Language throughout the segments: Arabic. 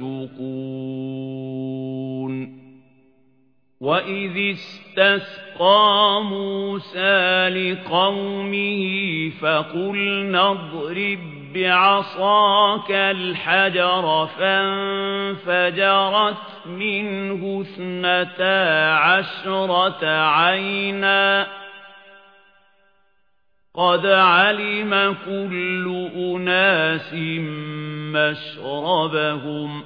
يَفْسُقُونَ وَإِذِ اسْتَسْقَىٰ مُوسَىٰ لِقَوْمِهِ فَقُلْنَا اضْرِب بِّعَصَاكَ الْحَجَرَ فَانفَجَرَتْ مِنْهُ اثْنَتَا عَشْرَةَ عَيْنًا قَدْ عَلِمَ كُلُّ أُنَاسٍ مَّشْرَبَهُمْ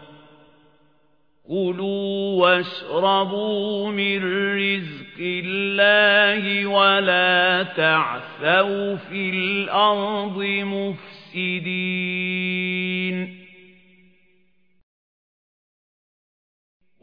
كُلُوا وَاشْرَبُوا مِن رِّزْقِ اللَّهِ وَلَا تَعْثَوْا فِي الْأَرْضِ مُفْسِدِينَ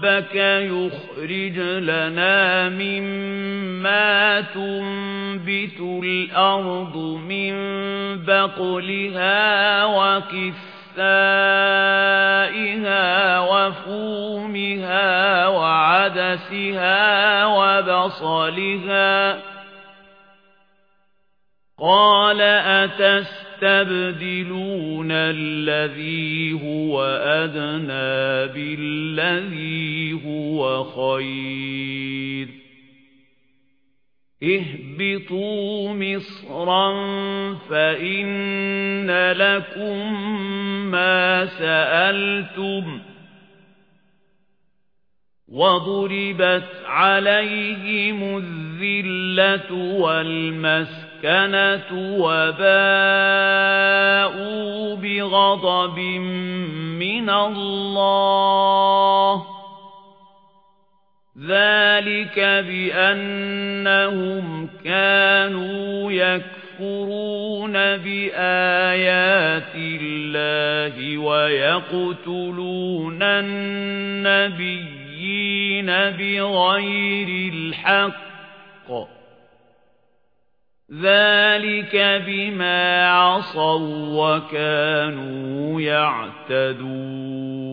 رَبَّكَ يُخْرِجْ لَنَا مِمَّا تُنبِتُ الْأَرْضُ مِن بَقْلِهَا وَقِثَّائِهَا وَفُومِهَا وَعَدَسِهَا وَبَصَلِهَا قَالَ أَتَسْتَبْدِلُونَ الَّذِي هُوَ أَدْنَىٰ بِالَّذِي هُوَ خَيْرٌ. اهْبِطُوا مِصْرًا فَإِنَّ لَكُم مَّا سَأَلْتُمْ وَضُرِبَتْ عَلَيْهِمُ الذِّلَّةُ وَالْمَسْكَنَةُ الْمَسْكَنَةُ وَبَاءُوا بِغَضَبٍ مِّنَ اللَّهِ ذَلِكَ بِأَنَّهُمْ كَانُوا يَكْفُرُونَ بِآيَاتِ اللَّهِ وَيَقْتُلُونَ النَّبِيِّينَ بِغَيْرِ الْحَقِّ ذَلِكَ بِمَا عَصَوا وَّكَانُوا يَعْتَدُونَ